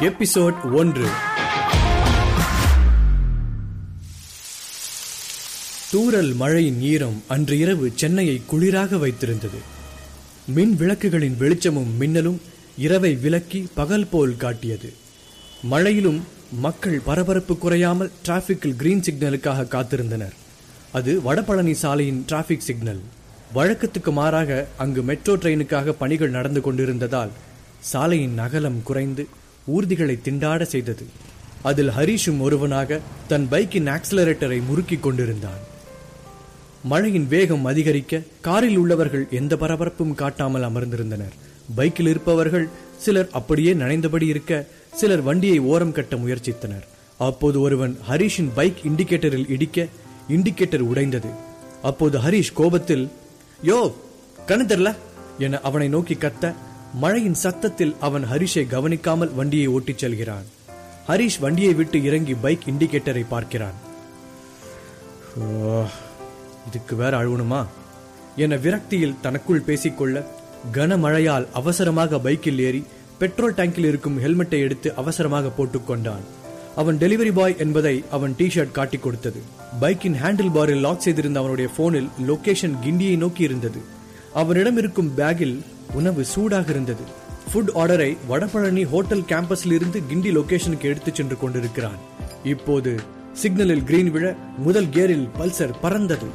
Episode ஒன்று. தூறல் மழையின் ஈரம் அன்று இரவு சென்னையை குளிராக வைத்திருந்தது. மின் விளக்குகளின் வெளிச்சமும் மின்னலும் இரவை விலக்கி பகல் போல் காட்டியது. மழையிலும் மக்கள் பரபரப்பு குறையாமல் டிராபிக்கில் கிரீன் சிக்னலுக்காக காத்திருந்தனர். அது வடபழனி சாலையின் டிராபிக் சிக்னல் வழக்கத்துக்கு மாறாக அங்கு மெட்ரோ ட்ரெயினுக்காக பணிகள் நடந்து கொண்டிருந்ததால் சாலையின் அகலம் குறைந்து ஊர்திகளை திண்டாட செய்தது. அதில் ஹரிஷும் ஒருவனாக தன் பைக்கின் ஆக்சிலரேட்டரை முறுக்கிக் கொண்டிருந்தான். மழையின் வேகம் அதிகரிக்க காரில் உள்ளவர்கள் எந்த பரபரப்பும் காட்டாமல் அமர்ந்திருந்தனர். பைக்கில் இருப்பவர்கள் சிலர் அப்படியே நனைந்தபடி இருக்க சிலர் வண்டியை ஓரம் கட்ட முயற்சித்தனர். அப்போது ஒருவன் ஹரீஷின் பைக் இண்டிகேட்டரில் இடிக்க இண்டிகேட்டர் உடைந்தது. அப்போது ஹரிஷ் கோபத்தில் யோ கண்ணு தெரில என அவனை நோக்கி கத்த மழையின் சத்தத்தில் அவன் ஹரிஷை கவனிக்காமல் வண்டியை ஓட்டிச் செல்கிறான். ஹரிஷ் வண்டியை விட்டு இறங்கி பைக் இண்டிகேட்டரை பார்க்கிறான். இதுக்கு வேற அழுவணுமா? என விரக்தியில் தனக்குள் பேசிக்கொள்ள கனமழையால் அவசரமாக பைக்கில் ஏறி பெட்ரோல் டேங்கில் இருக்கும் ஹெல்மெட்டை எடுத்து அவசரமாக போட்டுக்கொண்டான் அவன் டெலிவரி பாய் என்பதை அவன் டி ஷர்ட் காட்டிக் கொடுத்தது. பைக்கின் ஹேண்டில் பாரில் லாக் செய்திருந்த அவனுடைய போனில் லொகேஷன் கிண்டியை நோக்கி இருந்தது அவனிடம் இருக்கும் பேக்கில் உணவு சூடாக இருந்தது. ஃபுட் ஆர்டரை வடபழனி ஹோட்டல் கேம்பஸில் இருந்து கிண்டி லொகேஷனுக்கு எடுத்துச் சென்று கொண்டிருக்கிறான். இப்போது சிக்னலில் கிரீன் விழ முதல் கியரில் பல்சர் பறந்தது.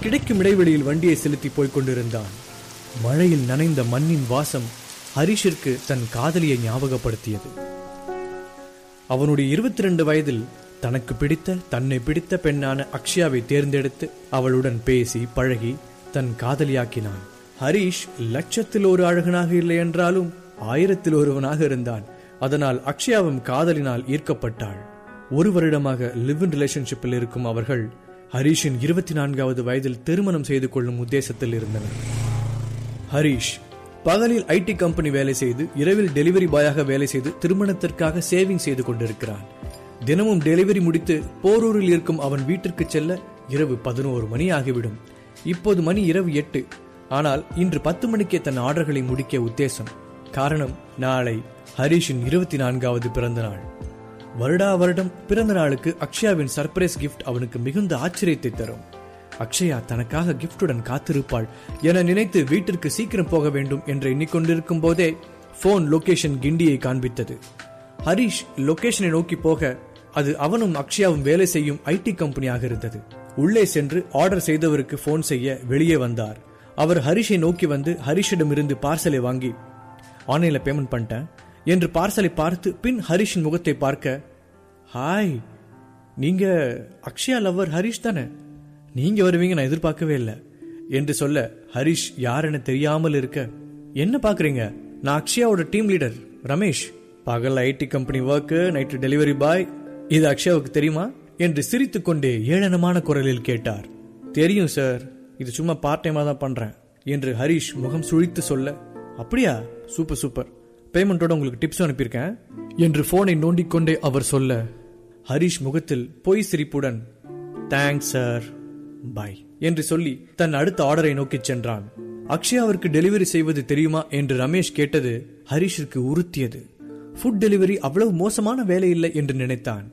கிடைக்கும் இடைவெளியில் வண்டியை செலுத்தி போய்க் கொண்டிருந்தான். மழையில் நனைந்த மண்ணின் வாசம் ஹரிஷிற்கு தன் காதலியை ஞாபகப்படுத்தியது. அவனுடைய இருபத்தி ரெண்டு வயதில் தனக்கு பிடித்த தன்னை பிடித்த பெண்ணான அக்ஷயாவை தேர்ந்தெடுத்து அவளுடன் பேசி பழகி தன் காதலியாக்கினான். ஹரிஷ் லட்சத்தில் ஒரு அழகனாக இல்லை என்றாலும் ஆயிரத்தில் ஒருவனாக இருந்தான். அதனால் அக்ஷயாவும் காதலினால் ஈர்க்கப்பட்டாள். ஒரு வருடமாக லிவ் இன் ரிலேஷன்ஷிப்பில் இருக்கும் அவர்கள் ஹரிஷின் இருபத்தி நான்காவது வயதில் திருமணம் செய்து கொள்ளும் உத்தேசத்தில் இருந்தனர். ஹரிஷ் பகலில் ஐடி கம்பெனி வேலை செய்து இரவில் டெலிவரி பாயாக வேலை செய்து திருமணத்திற்காக சேவிங் செய்து கொண்டிருக்கிறான். தினமும் டெலிவரி முடித்து போரூரில் இருக்கும் அவன் வீட்டிற்கு செல்ல இரவு பதினோரு மணி ஆகிவிடும். இப்போது மணி இரவு எட்டு. ஆனால் இன்று பத்து மணிக்கே தன் ஆர்டர்களை முடிக்க உத்தேசம். காரணம் நாளை ஹரிஷின் இருபத்தி நான்காவது பிறந்த நாள் வருடா வருடம் பிறந்த நாளுக்கு அக்ஷயாவின் சர்ப்ரைஸ் கிஃப்ட் அவனுக்கு மிகுந்த ஆச்சரியத்தை தரும். அக்ஷயா தனக்காக கிஃப்டுடன் காத்திருப்பாள் என நினைத்து வீட்டிற்கு சீக்கிரம் போக வேண்டும் என்று எண்ணிக்கொண்டிருக்கும் போதே போன் லொகேஷன் கிண்டியை காண்பித்தது. ஹரிஷ் லொகேஷனை நோக்கி போக அது அவனும் அக்ஷயாவும் வேலை செய்யும் ஐடி கம்பெனியாக இருந்தது. உள்ளே சென்று ஆர்டர் செய்தவருக்கு போன் செய்ய வெளியே வந்தார். அவர் ஹரிஷை நோக்கி வந்து ஹரிஷிடமிருந்து பார்சலை வாங்கி ஆன்லைன்ல பேமெண்ட் பண்ணிட்டேன். என்று பார்சலை பார்த்து பின் ஹரிஷின் முகத்தை பார்க்க ஹாய் நீங்க அக்ஷயா லவ்வர் ஹரிஷ் தானே? நீங்க வருவீங்க நான் எதிர்பார்க்கவே இல்லை. என்று சொல்ல ஹரிஷ் யாருன்னு தெரியாமல் இருக்க என்ன பாக்குறீங்க நான் அக்ஷயாவோட டீம் லீடர் ரமேஷ். பகல் IT company work night delivery boy இது அக்ஷயாவுக்கு தெரியுமா? என்று சிரித்துக்கொண்டே ஏளனமான குரலில் கேட்டார். தெரியும் சார் இது சும்மா பார்ட் டைமா தான் பண்றேன் என்று ஹரிஷ் முகம் சுழித்து சொல்ல அப்படியா? சூப்பர் சூப்பர் பேமெண்டோட உங்களுக்கு டிப்ஸ் அனுப்பியிருக்கேன். என்று போனை நோண்டிக்கொண்டே அவர் சொல்ல ஹரிஷ் முகத்தில் பொய் சிரிப்புடன் தேங்க்ஸ் சார் பை என்று சொல்லி தன் அடுத்த ஆர்டரை நோக்கிச் சென்றான். அக்ஷயாவிற்கு டெலிவரி செய்வது தெரியுமா என்று ரமேஷ் கேட்டது ஹரிஷிற்கு உறுத்தியது. ஃபுட் டெலிவரி அவ்வளவு மோசமான வேலை இல்லை என்று நினைத்தான்.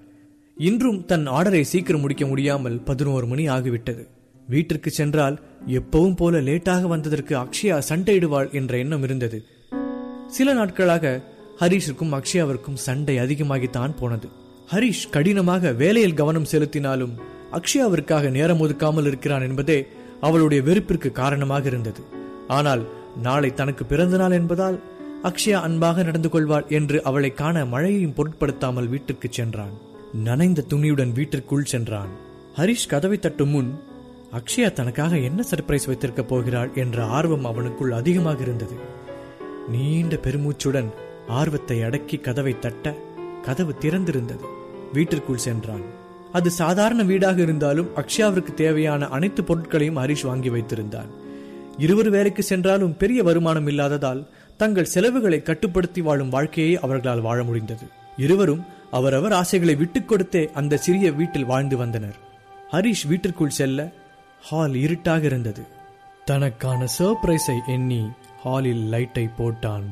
இன்றும் தன் ஆர்டரை சீக்கிரம் முடிக்க முடியாமல் பதினோரு மணி ஆகிவிட்டது. வீட்டிற்கு சென்றால் எப்பவும் போல லேட்டாக வந்ததற்கு அக்ஷயா சண்டையிடுவாள் என்ற எண்ணம் இருந்தது. சில நாட்களாக ஹரீஷுக்கும் அக்ஷயாவிற்கும் சண்டை அதிகமாகித்தான் போனது. ஹரிஷ் கடினமாக வேலையில் கவனம் செலுத்தினாலும் அக்ஷயாவிற்காக நேரம் ஒதுக்காமல் இருக்கிறான் என்பதே அவளுடைய வெறுப்பிற்கு காரணமாக இருந்தது. ஆனால் நாளை தனக்கு பிறந்த நாள் என்பதால் அக்ஷயா அன்பாக நடந்து கொள்வாள் என்று அவளை காண மழையையும் பொருட்படுத்தாமல் வீட்டிற்கு சென்றான். நனைந்த துணியுடன் வீட்டிற்குள் சென்றான். ஹரிஷ் கதவை தட்டும் முன் அக்ஷயா தனக்காக என்ன சர்ப்ரைஸ் வைத்திருக்க போகிறாள் என்ற ஆர்வம் அவனுக்குள் அதிகமாக இருந்தது. நீண்ட பெருமூச்சுடன் ஆர்வத்தை அடக்கி கதவை தட்ட கதவு திறந்திருந்தது. வீட்டிற்குள் சென்றான். அது சாதாரண வீடாக இருந்தாலும் அக்ஷயாவிற்கு தேவையான அனைத்து பொருட்களையும் ஹரிஷ் வாங்கி வைத்திருந்தான். இருவர் வேலைக்கு சென்றாலும் பெரிய வருமானம் இல்லாததால் தங்கள் செலவுகளை கட்டுப்படுத்தி வாழும் வாழ்க்கையை அவர்களால் வாழ முடிந்தது. இருவரும் அவரவர் ஆசைகளை விட்டுக் கொடுத்தே அந்த சிறிய வீட்டில் வாழ்ந்து வந்தனர். ஹரிஷ் வீட்டிற்குள் செல்ல ஹால் இருட்டாக இருந்தது. தனக்கான சர்ப்ரைஸை எண்ணி ஹாலில் லைட்டை போட்டான்.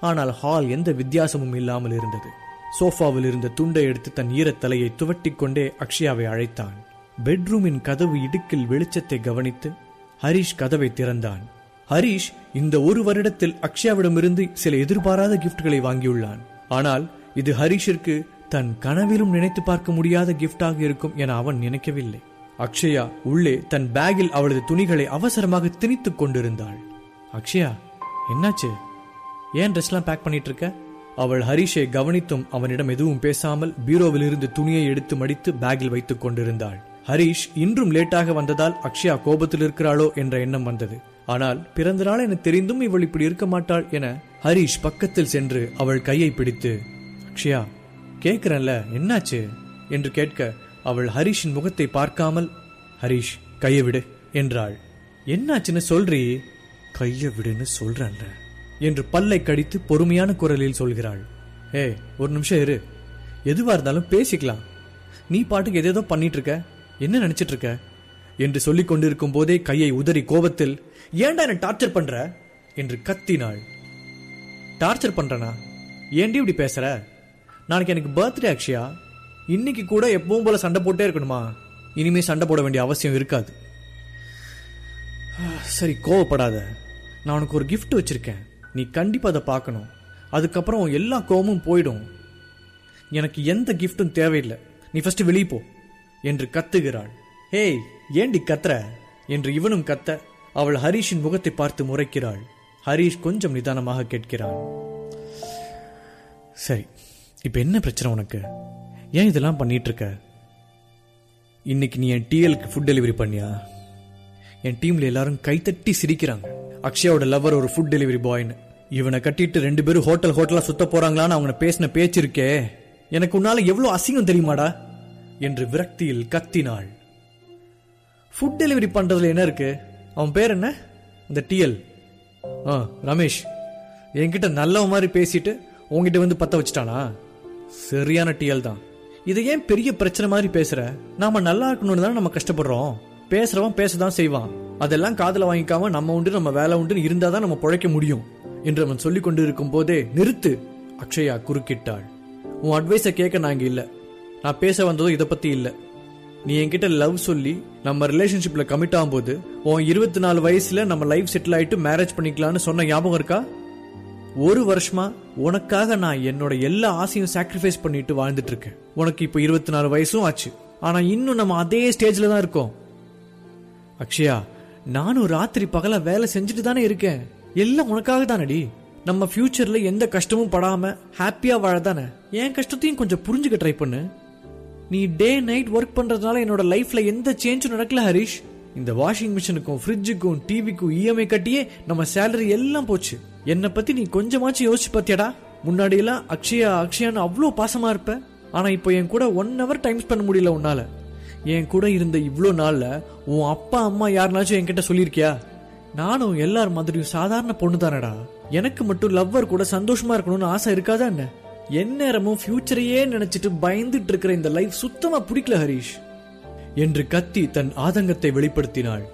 ஆனால் ஹால் எந்த வித்தியாசமும் இல்லாமல் இருந்தது. சோஃபாவில் இருந்த துண்டை எடுத்து தன் ஈரத்தலையை துவட்டிக் கொண்டே அக்ஷயாவை அழைத்தான். பெட்ரூமின் கதவு இடுக்கில் வெளிச்சத்தை கவனித்து ஹரிஷ் கதவை திறந்தான். ஹரிஷ் இந்த ஒரு வருடத்தில் அக்ஷயாவிடமிருந்து சில எதிர்பாராத கிஃப்ட்களை வாங்கியுள்ளான். ஆனால் இது ஹரிஷிற்கு தன் கனவிலும் நினைத்து பார்க்க முடியாத கிஃப்டாக இருக்கும் என அவன் நினைக்கவில்லை. அக்ஷயா உள்ளே தன் பேக்கில் அவளது துணிகளை அவசரமாக திணித்துக் கொண்டிருந்தாள். அக்ஷயா என்னாச்சு? ஏன் ட்ரெஸ்லாம் பேக் பண்ணிட்டு இருக்க அவள் ஹரிஷை கவனித்தும் அவனிடம் எதுவும் பேசாமல் பீரோவில் இருந்து துணியை எடுத்து மடித்து பேக்கில் வைத்துக் கொண்டிருந்தாள். ஹரிஷ் இன்றும் லேட்டாக வந்ததால் அக்ஷயா கோபத்தில் இருக்கிறாளோ? என்ற எண்ணம் வந்தது. ஆனால் பிறந்த நாள் என தெரிந்தும் இவள் இப்படி இருக்க மாட்டாள் என ஹரிஷ் பக்கத்தில் சென்று அவள் கையை பிடித்து அக்ஷயா கேட்குறல்ல என்னாச்சு? என்று கேட்க அவள் ஹரிஷின் முகத்தை பார்க்காமல் ஹரிஷ் கையை விடு என்றாள். என்னாச்சுன்னு சொல்றீ? கையை விடுன்னு சொல்றேன்ல என்று பல்லை கடித்து பொறுமையான குரலில் சொல்கிறாள். ஏ ஒரு நிமிஷம் இரு. எதுவா இருந்தாலும் பேசிக்கலாம். நீ பாட்டுக்கு எதேதோ பண்ணிட்டு இருக்க என்ன நினைச்சிட்டு இருக்க என்று சொல்லிக் கொண்டிருக்கும் போதே கையை உதறி கோபத்தில் ஏன்டா என்ன டார்ச்சர் பண்ற? என்று கத்தினாள். டார்ச்சர் பண்றனா? ஏண்டி இப்படி பேசுற? நாளைக்கு எனக்கு பர்த்டே அக்ஷயா. இன்னைக்கு கூட எப்பவும் போல சண்டை போட்டே இருக்கணுமா? இனிமே சண்டை போட வேண்டிய அவசியம் இருக்காது. சரி கோவப்படாத. நான் உனக்கு ஒரு கிஃப்ட் வச்சிருக்கேன். நீ கண்டிப்பா அதை பார்க்கணும். அதுக்கப்புறம் எல்லா கோவமும் போயிடும். எனக்கு எந்த கிஃப்ட்டும் தேவையில்லை. நீ ஃபர்ஸ்ட் வெளியே போ. என்று கத்துகிறாள். ஹேய் ஏண்டி கத்துற? என்று இவனும் கத்த அவள் ஹரீஷின் முகத்தை பார்த்து முறைக்கிறாள். ஹரிஷ் கொஞ்சம் நிதானமாக கேட்கிறான். சரி. இப்போ என்ன பிரச்சனை உனக்கு? ஏன் இதெல்லாம் பண்ணிட்டு இருக்க இன்னைக்கு நீ என் டிஎலுக்கு ஃபுட் டெலிவரி பண்ணியா? என் டீம்ல எல்லாரும் கைத்தட்டி சிரிக்கிறாங்க. அக்ஷயாவோட லவர் ஒரு ஃபுட் டெலிவரி பாய்னு இவனை கட்டிட்டு ரெண்டு பேரும் ஹோட்டல் ஹோட்டலா சுத்த போறாங்களான்னு அவங்க பேசின பேச்சு இருக்கே. எனக்கு உன்னால எவ்வளவு அசிங்கம் தெரியுமாடா? என்று விரக்தியில் கத்தினாள். ஃபுட் டெலிவரி பண்றதுல என்ன இருக்கு? அவன் பேர் என்ன? இந்த டிஎல் ஆ ரமேஷ். என்கிட்ட நல்லவ மாதிரி பேசிட்டு உங்ககிட்ட வந்து பத்த வச்சுட்டானா? சரியான டிஎல் தான். இதை ஏன் பெரிய பிரச்சனை மாதிரி பேசுற? நாம நல்லா இருக்கணும்னு தானே நம்ம கஷ்டப்படுறோம். பேசுறவன் பேசதான் செய்வான். அதெல்லாம் காதல வாங்கிக்காம நம்ம உண்டு நம்ம வேலை உண்டு இருந்தாதான் நம்ம பிழைக்க முடியும் என்று அவன் சொல்லிக் கொண்டு இருக்கும் போதே நிறுத்து அக்ஷயா குறுக்கிட்டாள். உன் அட்வைஸை கேட்க நான் இல்ல. நான் பேச வந்ததும் இதை பத்தி இல்ல. நீ என்கிட்ட லவ் சொல்லி நம்ம ரிலேஷன்ஷிப்ல கமிட் ஆகும்போது உன் இருபத்தி நாலு வயசுல நம்ம லைஃப் செட்டில் ஆயிட்டு மேரேஜ் பண்ணிக்கலாம்னு சொன்ன ஞாபகம் இருக்கா? ஒரு வருஷமா உனக்காக நான் என்னோட எல்லா ஆசையும் சாக்ரிஃபைஸ் பண்ணிட்டு வாழ்ந்துட்டு இருக்கேன் உனக்கு இப்போ இருபத்தி நாலு வயசும் ஆச்சு. ஆனா இன்னும் நம்ம அதே ஸ்டேஜ்ல தான் இருக்கோம். அக்ஷயா நானும் ராத்திரி பகல வேலை செஞ்சுட்டு தானே இருக்கேன். எல்லாம் உனக்காக தானடி. நம்ம ஃபியூச்சர்ல எந்த கஷ்டமும் படாம ஹாப்பியா வாழ தானே. என் கஷ்டத்தையும் கொஞ்சம் புரிஞ்சுக்க ட்ரை பண்ணு. நீ டே நைட் ஒர்க் பண்றதுனால என்னோட லைஃப்ல எந்த சேஞ்சும் நடக்கல ஹரிஷ். இந்த வாஷிங் மிஷினுக்கும் ஃப்ரிட்ஜுக்கும் டிவிக்கும் இஎம்ஐ கட்டியே நம்ம சேலரி எல்லாம் போச்சு. என்னை பத்தி நீ கொஞ்சமாச்சும் யோசிச்சு பாத்தியாடா முன்னாடி எல்லாம் அக்ஷயா அக்ஷயான்னு அவ்வளோ பாசமா இருப்ப. ஆனா இப்போ என் கூட ஒன் ஹவர் டைம் ஸ்பெண்ட் முடியல உன்னால. என் கூட இருந்த இவ்வளோ நாள்ல உன் அப்பா அம்மா யாருனாச்சும் என்கிட்ட சொல்லியிருக்கியா? நானும் எல்லார் மாதிரியும் சாதாரண பொண்ணு தானடா எனக்கு மட்டும் லவ்வர் கூட சந்தோஷமா இருக்கணும்னு ஆசை இருக்காதா என்ன? எந்நேரமும் ஃபியூச்சரையே நினைச்சிட்டு பயந்துட்டு இருக்கிற இந்த லைஃப் சுத்தமா பிடிக்கல ஹரிஷ். என்று கத்தி தன் ஆதங்கத்தை வெளிப்படுத்தினாள்.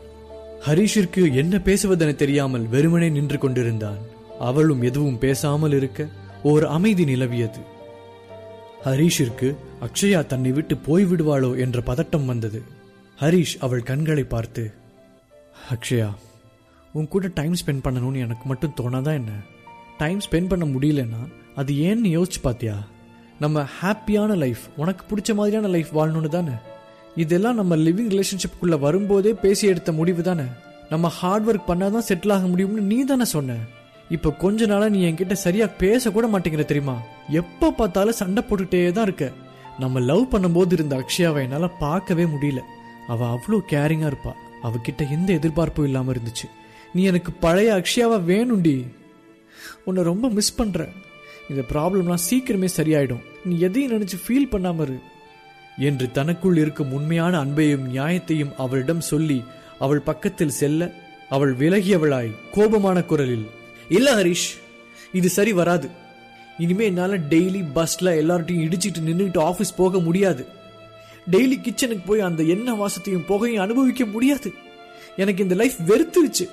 ஹரிஷிற்கு என்ன பேசுவதென தெரியாமல் வெறுமனே நின்று கொண்டிருந்தான். அவளும் எதுவும் பேசாமல் இருக்க ஓர் அமைதி நிலவியது. ஹரிஷிற்கு அக்ஷயா தன்னை விட்டு போய்விடுவாளோ என்ற பதட்டம் வந்தது. ஹரிஷ் அவள் கண்களை பார்த்து அக்ஷயா உன் கூட டைம் ஸ்பெண்ட் பண்ணணும்னு எனக்கு மட்டும் தோணாதான் என்ன? டைம் ஸ்பெண்ட் பண்ண முடியலன்னா அது ஏன்னு யோசிச்சு பாத்தியா? நம்ம ஹாப்பியான லைஃப் உனக்கு பிடிச்ச மாதிரியான லைஃப் வாழணும்னு தானே? இதெல்லாம் நம்ம லிவிங் ரிலேஷன்ஷிப்புக்குள்ள வரும்போதே பேசி எடுத்த முடிவு தானே? நம்ம ஹார்ட் ஒர்க் பண்ணாதான் செட்டில் ஆக முடியும்னு நீ தானே சொன்ன. இப்ப கொஞ்ச நாளா நீ என்கிட்ட சரியா பேச கூட மாட்டேங்கிற தெரியுமா? எப்ப பார்த்தாலும் சண்டை போட்டுட்டே தான் இருக்க. நம்ம லவ் பண்ணும்போது இருந்த அக்ஷயாவை என்னால பார்க்கவே முடியல. அவ அவ்வளோ கேரிங்கா இருப்பா. அவகிட்ட எந்த எதிர்பார்ப்பும் இல்லாம இருந்துச்சு. நீ எனக்கு பழைய அக்ஷயாவா வேணும்டி. உன்னை ரொம்ப மிஸ் பண்றேன். இந்த ப்ராப்ளம்லாம் சீக்கிரமே சரியாயிடும். நீ எதையும் நினைச்சு ஃபீல் பண்ணாம இரு. என்று தனக்குள் இருக்கும் உண்மையான அன்பையும் நியாயத்தையும் அவளிடம் சொல்லி அவள் பக்கத்தில் செல்ல அவள் விலகியவளாய் கோபமான குரலில் இல்ல ஹரிஷ் இது சரி வராது. இனிமே என்னால டெய்லி பஸ்ல எல்லார்ட்டையும் இடிச்சிட்டு நின்றுட்டு ஆபீஸ் போக முடியாது. டெய்லி கிச்சனுக்கு போய் அந்த எண்ணெய் வாசத்தையும் புகையும் அனுபவிக்க முடியாது. எனக்கு இந்த லைஃப் வெறுத்துருச்சு.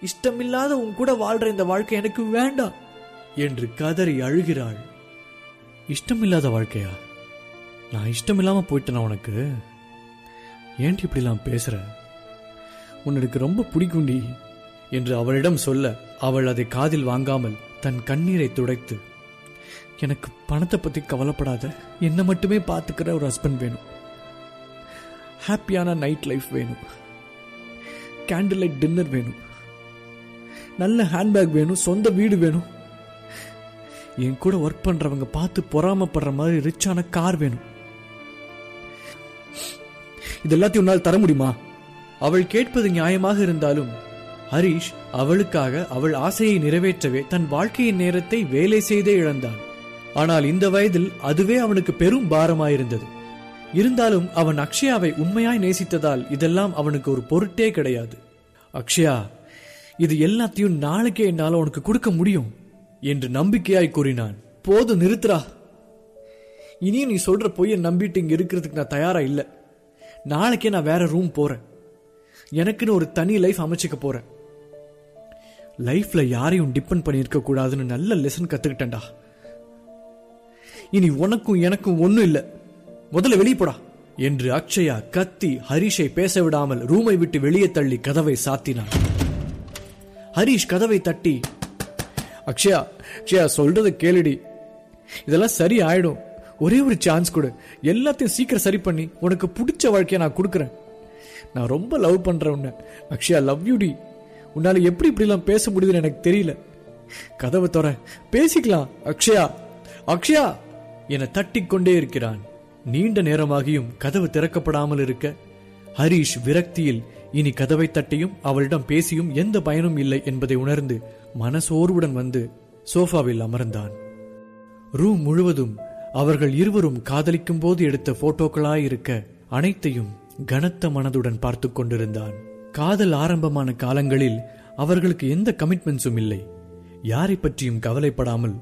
இஷ்டமில்லாத உன் கூட வாழ்ற இந்த வாழ்க்கை எனக்கு வேண்டாம் என்று கதறி அழுகிறாள். இஷ்டமில்லாத வாழ்க்கையா? நான் இஷ்டமில்லாம போயிட்டேனா உனக்கு? ஏன்டி இப்படிலாம் பேசுற? உன்னுக்கு ரொம்ப பிடிக்குண்டி என்று அவளிடம் சொல்ல அவள் அதை காதில் வாங்காமல் தன் கண்ணீரை துடைத்து எனக்கு பணத்தை பத்தி கவலைப்படாத என்னை மட்டுமே பார்த்துக்கிற ஒரு ஹஸ்பண்ட் வேணும். ஹாப்பியான நைட் லைஃப் வேணும். கேண்டில் லைட் டின்னர் வேணும். நல்ல ஹேண்ட்பேக் வேணும் சொந்த வீடு வேணும். என் கூட ஒர்க் பண்றவங்க பார்த்து பொறாமப்படுற மாதிரி ரிச்சான கார் வேணும். இது எல்லாத்தையும் உன்னால் தர முடியுமா? அவள் கேட்பது நியாயமாக இருந்தாலும் ஹரீஷ் அவளுக்காக அவள் ஆசையை நிறைவேற்றவே தன் வாழ்க்கையின் நேரத்தை வேலை செய்தே இழந்தான். ஆனால் இந்த வயதில் அதுவே அவனுக்கு பெரும் பாரமாயிருந்தது. இருந்தாலும் அவன் அக்ஷயாவை உண்மையாய் நேசித்ததால் இதெல்லாம் அவனுக்கு ஒரு பொருட்டே கிடையாது. அக்ஷயா இது எல்லாத்தையும் நாளைக்கே என்னால் உனக்கு கொடுக்க முடியும் என்று நம்பிக்கையாய் கூறினான். போது நிறுத்துறா. இனியும் நீ சொல்ற பொய்யை நம்பிட்டு இங்க இருக்கிறதுக்கு நான் தயாரா இல்ல. நாளைக்கே நான் வேற ரூம் போறேன். எனக்குன்னு ஒரு தனி லைஃப் அமைச்சுக்க போறேன். லைஃப்ல யாரையும் டிபெண்ட் பண்ணியிருக்க கூடாதுன்னு நல்ல லெசன் கத்துக்கிட்டேன்டா. இனி உனக்கும் எனக்கும் ஒன்றும் இல்ல. முதல்ல வெளியே போடா. என்று அக்ஷயா கத்தி ஹரிஷை பேச விடாமல் ரூமை விட்டு வெளியே தள்ளி கதவை சாத்தினான். ஹரிஷ் கதவை தட்டி அக்ஷயா அக்ஷயா சொல்றத கேளுடி. இதெல்லாம் சரி ஆயிடும். ஒரே ஒரு சான்ஸ் கொடு. எல்லாத்தையும் சீக்கிரம் சரி பண்ணி உனக்கு பிடிச்ச வாழ்க்கையை நான் கொடுக்குறேன். நான் ரொம்ப லவ் பண்றேன் உன்னை. அக்ஷயா லவ் யூ டி. உன்னால எப்படி இப்படிலாம் பேச முடியுதுன்னு எனக்கு தெரியல. கதவை தர பேசிக்கலாம் அக்ஷயா. அக்ஷயா! என தட்டிக்கொண்டே இருக்கிறான். நீண்ட நேரமாகியும் கதவு திறக்கப்படாமல் இருக்க. ஹரீஷ் விரக்தியில் இனி கதவை தட்டியும் அவளிடம் பேசியும் எந்த பயனும் இல்லை என்பதை உணர்ந்து மனசோர்வுடன் வந்து சோஃபாவில் அமர்ந்தான். ரூம் முழுவதும் அவர்கள் இருவரும் காதலிக்கும் போது எடுத்த போட்டோக்களாயிருக்க அனைத்தையும் கனத்த மனதுடன் பார்த்து கொண்டிருந்தான். காதல் ஆரம்பமான காலங்களில் அவர்களுக்கு எந்த கமிட்மெண்ட்ஸும் இல்லை. யாரை பற்றியும் கவலைப்படாமல்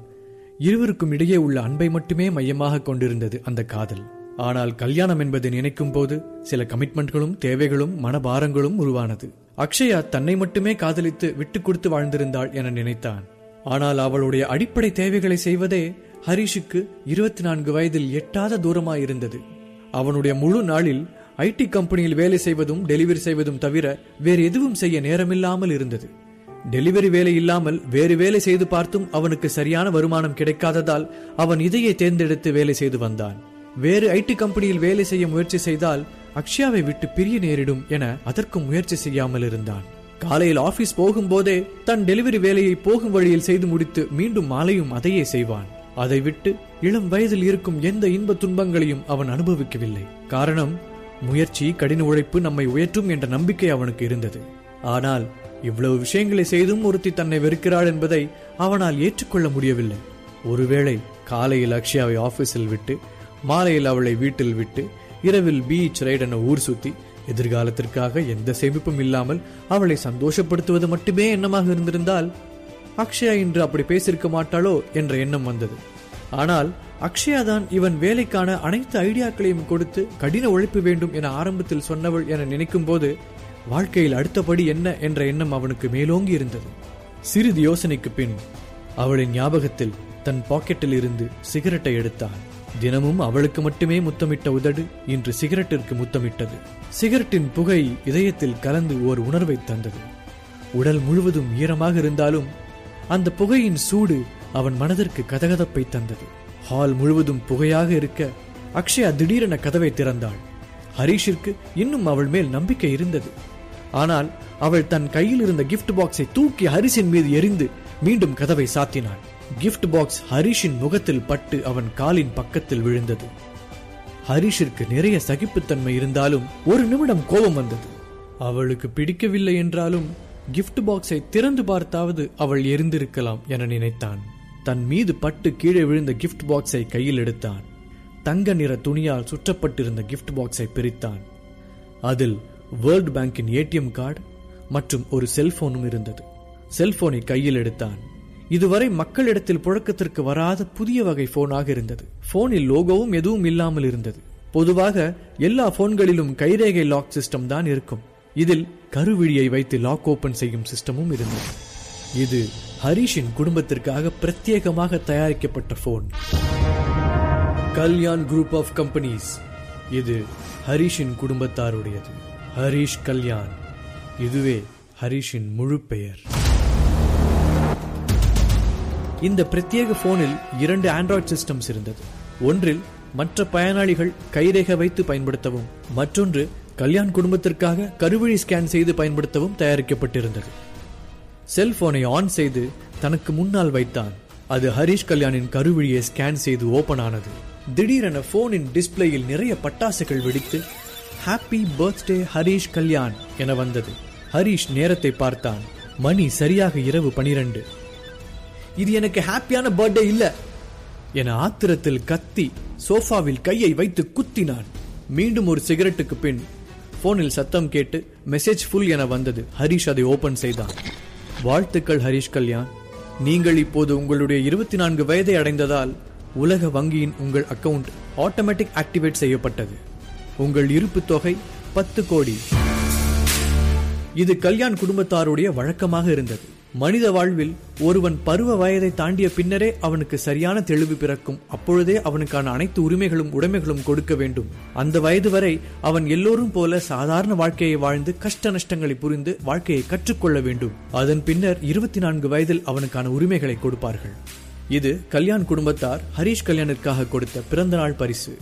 இருவருக்கும் இடையே உள்ள அன்பை மட்டுமே மையமாக கொண்டிருந்தது அந்த காதல். ஆனால் கல்யாணம் என்பதை நினைக்கும் போது சில கமிட்மெண்ட்களும் தேவைகளும் மனபாரங்களும் உருவானது. அக்ஷயா தன்னை மட்டுமே காதலித்து விட்டு கொடுத்து வாழ்ந்திருந்தாள் என நினைத்தான். ஆனால் அவளுடைய அடிப்படை தேவைகளை செய்வதே ஹரிஷுக்கு இருபத்தி நான்கு வயதில் எட்டாத தூரமாயிருந்தது. அவனுடைய முழு நாளில் ஐடி கம்பெனியில் வேலை செய்வதும் டெலிவரி செய்வதும் தவிர வேறு எதுவும் செய்ய நேரமில்லாமல் இருந்தது. டெலிவரி வேலை இல்லாமல் வேறு வேலை செய்து பார்த்தும் அவனுக்கு சரியான வருமானம் கிடைக்காததால் அவன் இதையே தேர்ந்தெடுத்து வேலை செய்து வந்தான். வேறு ஐடி கம்பெனியில் வேலை செய்ய முயற்சி செய்தால் அக்ஷயாவை விட்டு பிரிய நேரிடும் என அதற்கும் முயற்சி செய்யாமல் இருந்தான். காலையில் ஆபீஸ் போகும்போதே தன் டெலிவரி வேலையை போகும் வழியில் செய்து முடித்து மீண்டும் மாலையும் அதையே செய்வான். அதை விட்டு இளம் வயதில் இருக்கும் எந்த இன்ப துன்பங்களையும் அவன் அனுபவிக்கவில்லை. காரணம் முயற்சி கடின உழைப்பு நம்மை உயர்த்தும் என்ற நம்பிக்கை அவனுக்கு இருந்தது. ஆனால் இவ்வளவு விஷயங்களை செய்தும் ஒருத்தி தன்னை வெறுக்கிறாள் என்பதை அவனால் ஏற்றுக்கொள்ள முடியவில்லை. ஒருவேளை காலையில் அக்ஷயாவை ஆபீஸில் விட்டு மாலையில் அவளை வீட்டில் விட்டு இரவில் பீச் ரைட் என ஊர் சுத்தி எதிர்காலத்திற்காக எந்த சேமிப்பும் இல்லாமல் அவளை சந்தோஷப்படுத்துவது மட்டுமே எண்ணமாக இருந்திருந்தால் அக்ஷயா இன்று அப்படி பேசியிருக்க மாட்டாளோ என்ற எண்ணம் வந்தது. ஆனால் அக்ஷயா தான் இவன் வேலைக்கான அனைத்து ஐடியாக்களையும் கொடுத்து கடின உழைப்பு வேண்டும் என ஆரம்பத்தில் சொன்னவள் என நினைக்கும் போது வாழ்க்கையில் அடுத்தபடி என்ன என்ற எண்ணம் அவனுக்கு மேலோங்கி இருந்தது. சிறிது யோசனைக்கு பின் அவளின் ஞாபகத்தில் தன் பாக்கெட்டில் இருந்து சிகரெட்டை எடுத்தான். தினமும் அவளுக்கு மட்டுமே முத்தமிட்ட உதடு இன்று சிகரெட்டிற்கு முத்தமிட்டது. சிகரெட்டின் புகை இதயத்தில் கலந்து ஓர் உணர்வை தந்தது. உடல் முழுவதும் ஈரமாக இருந்தாலும் அந்த புகையின் சூடு அவன் மனதிற்கு கதகதப்பை தந்தது. ஹால் முழுவதும் புகையாக இருக்க அக்ஷயா திடீரென கதவை திறந்தாள். ஹரீஷிற்கு இன்னும் அவள் மேல் நம்பிக்கை இருந்தது. ஆனால் அவள் தன் கையில் இருந்த கிஃப்ட் பாக்ஸை தூக்கி ஹரிஷின் மீது எரிந்து மீண்டும் கதவை சாத்தினாள். கிஃப்ட் பாக்ஸ் ஹரிஷின் முகத்தில் பட்டு அவன் காலின் பக்கத்தில் விழுந்தது. ஹரிஷிற்கு நிறைய சகிப்புத்தன்மை இருந்தாலும் ஒரு நிமிடம் கோபம் வந்தது. அவளுக்கு பிடிக்கவில்லை என்றாலும் கிஃப்ட் பாக்ஸை திறந்து பார்த்தாவது அவள் எரிந்திருக்கலாம் என நினைத்தான். தன் மீது பட்டு கீழே விழுந்த கிஃப்ட் பாக்ஸை கையில் எடுத்தான். தங்க நிற துணியால் சுற்றப்பட்டிருந்த கிஃப்ட் பாக்ஸை பிரித்தான். அதில் வேர்ல்ட் பேங்கின் ஏடிஎம் கார்டு மற்றும் ஒரு செல்போனும் இருந்தது. செல்போனை கையில் எடுத்தான். இதுவரை மக்களிடத்தில் புழக்கத்திற்கு வராத புதிய வகை போனாக இருந்தது. போனில் லோகோவும் எதுவும் இல்லாமல் இருந்தது. பொதுவாக எல்லா போன்களிலும் கைரேகை லாக் சிஸ்டம் தான் இருக்கும். இதில் கருவிழியை வைத்து லாக் ஓபன் செய்யும் சிஸ்டமும் இருந்தது. இது ஹரிஷின் குடும்பத்திற்காக பிரத்யேகமாக தயாரிக்கப்பட்ட phone Kalyan group of companies இது ஹரிஷின் குடும்பத்தாருடையது. ஹரிஷ் கல்யாண். இதுவே ஹரிஷின் முழு பெயர். இந்த பிரத்யேக போனில் இரண்டு ஆண்ட்ராய்ட் சிஸ்டம்ஸ் இருந்தது. ஒன்றில் மற்ற பயனாளிகள் கைரேக வைத்து பயன்படுத்தவும் மற்றொன்று கல்யாண் குடும்பத்திற்காக கருவழி ஸ்கேன் செய்து பயன்படுத்தவும் தயாரிக்கப்பட்டிருந்தது. செல்போனை ஆன் செய்து தனக்கு முன்னால் வைத்தான். அது ஹரிஷ் கல்யாணின் கருவிழியை ஸ்கேன் செய்து ஓபன் ஆனது. திடீரென போனின் டிஸ்பிளேயில் நிறைய பட்டாசுகள் வெடித்து ஹாப்பி பர்த்டே ஹரீஷ் கல்யாண் என வந்தது. ஹரீஷ் நேரத்தை பார்த்தான். மணி சரியாக இரவு பனிரெண்டு. இது எனக்கு ஹாப்பியான பர்த்டே இல்ல என ஆத்திரத்தில் கத்தி சோஃபாவில் கையை வைத்து குத்தினான். மீண்டும் ஒரு சிகரெட்டுக்கு பின் போனில் சத்தம் கேட்டு மெசேஜ் ஃபுல் என வந்தது. ஹரிஷ் அதை ஓபன் செய்தான். வாழ்த்துக்கள் ஹரிஷ் கல்யாண். நீங்கள் இப்போது உங்களுடைய இருபத்தி நான்கு வயதை அடைந்ததால் உலக வங்கியின் உங்கள் அக்கவுண்ட் ஆட்டோமேட்டிக் ஆக்டிவேட் செய்யப்பட்டது. உங்கள் இருப்பு தொகை பத்து கோடி. இது கல்யாண் குடும்பத்தாருடைய வழக்கமாக இருந்தது. மனித வாழ்வில் ஒருவன் பருவ வயதை தாண்டிய பின்னரே அவனுக்கு சரியான தெளிவு பிறக்கும். அப்பொழுதே அவனுக்கான அனைத்து உரிமைகளும் உடைமைகளும் கொடுக்க வேண்டும். அந்த வயது வரை அவன் எல்லோரும் போல சாதாரண வாழ்க்கையை வாழ்ந்து கஷ்ட நஷ்டங்களை புரிந்து வாழ்க்கையை கற்றுக்கொள்ள வேண்டும். அதன் பின்னர் இருபத்தி நான்கு வயதில் அவனுக்கான உரிமைகளை கொடுப்பார்கள். இது கல்யாண் குடும்பத்தார் ஹரீஷ் கல்யாணிற்காக கொடுத்த பிறந்த நாள் பரிசு.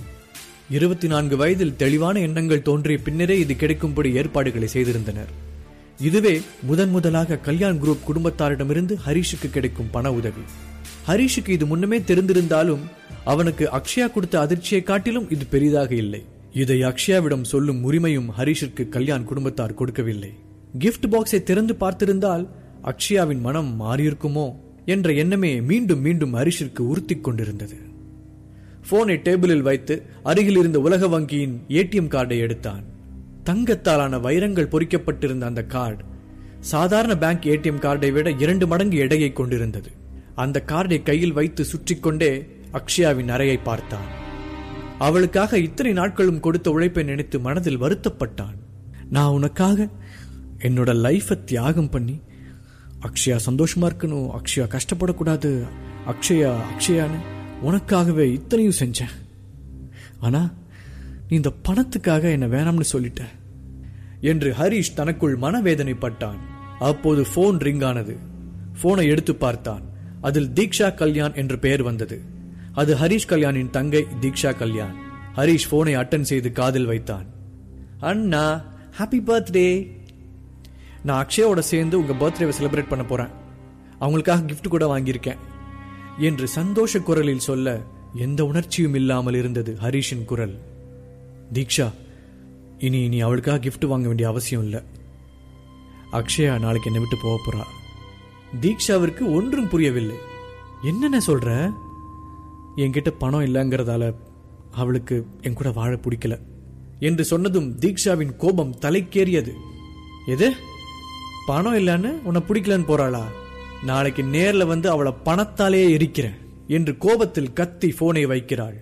இருபத்தி நான்கு வயதில் தெளிவான எண்ணங்கள் தோன்றிய பின்னரே இது கிடைக்கும்படி ஏற்பாடுகளை செய்திருந்தனர். இதுவே முதன் முதலாக கல்யாண் குரூப் குடும்பத்தாரிடமிருந்து ஹரிஷுக்கு கிடைக்கும் பண உதவி. ஹரிஷுக்கு இது முன்னமே தெரிந்திருந்தாலும் அவனுக்கு அக்ஷயா கொடுத்த அதிர்ச்சியை காட்டிலும் இது பெரிதாக இல்லை. இதை அக்ஷயாவிடம் சொல்லும் உரிமையும் ஹரிஷிற்கு கல்யாண் குடும்பத்தார் கொடுக்கவில்லை. கிஃப்ட் பாக்ஸை திறந்து பார்த்திருந்தால் அக்ஷயாவின் மனம் மாறியிருக்குமோ என்ற எண்ணமே மீண்டும் மீண்டும் ஹரிஷிற்கு உறுத்திக் கொண்டிருந்தது. போனை டேபிளில் வைத்து அருகில் இருந்த உலக வங்கியின் ஏடிஎம் கார்டை எடுத்தான். தங்கத்தாலான வைரங்கள் பொறிக்கப்பட்டிருந்த அந்த கார்டு சாதாரண பேங்க் ஏடிஎம் கார்டை விட இரண்டு மடங்கு எடையை கொண்டிருந்தது. அந்த கார்டை கையில் வைத்து சுற்றி கொண்டே அக்ஷயாவின் அறையை பார்த்தான். அவளுக்காக இத்தனை நாட்களும் கொடுத்த உழைப்பை நினைத்து மனதில் வருத்தப்பட்டான். நான் உனக்காக என்னோட லைஃபை தியாகம் பண்ணி அக்ஷயா சந்தோஷமா இருக்கணும் அக்ஷயா கஷ்டப்படக்கூடாது அக்ஷயா அக்ஷயான்னு உனக்காகவே இத்தனையும் செஞ்சேன். ஆனா நீ இந்த பணத்துக்காக என்ன வேணாம்னு சொல்லிட்ட. என்று ஹரிஷ் தனக்குள் மனவேதனைப்பட்டான். அப்போது போன் ரிங் ஆனது. போனை எடுத்து பார்த்தான். அதில் தீக்ஷா கல்யாண் என்று பெயர் வந்தது. அது ஹரிஷ் கல்யாணின் தங்கை தீக்ஷா கல்யாண். ஹரீஷ் போனை அட்டன் செய்து காதில் வைத்தான். அண்ணா ஹாப்பி பர்த்டே நான் அக்ஷயோட சேர்ந்து உங்க பர்த்டேவை செலிப்ரேட் பண்ண போறேன். அவங்களுக்காக கிஃப்ட் கூட வாங்கியிருக்கேன். என்று சந்தோஷ குரலில் சொல்ல எந்த உணர்ச்சியும் இல்லாமல் இருந்தது ஹரிஷின் குரல். தீக்ஷா இனி இனி அவளுக்காக கிஃப்ட் வாங்க வேண்டிய அவசியம் இல்லை. அக்ஷயா நாளைக்கு என்னை விட்டு போக போறா. தீக்ஷாவிற்கு ஒன்றும் புரியவில்லை. என்னென்ன சொல்ற? என்கிட்ட பணம் இல்லைங்கிறதால அவளுக்கு என் கூட வாழ பிடிக்கல. என்று சொன்னதும் தீக்ஷாவின் கோபம் தலைக்கேறியது. எது? பணம் இல்லைன்னு உன்னை பிடிக்கலன்னு போறாளா? நாளைக்கு நேர்ல வந்து அவளை பணத்தாலேயே எரிக்கிறேன் என்று கோபத்தில் கத்தி போனை வைக்கிறாள்.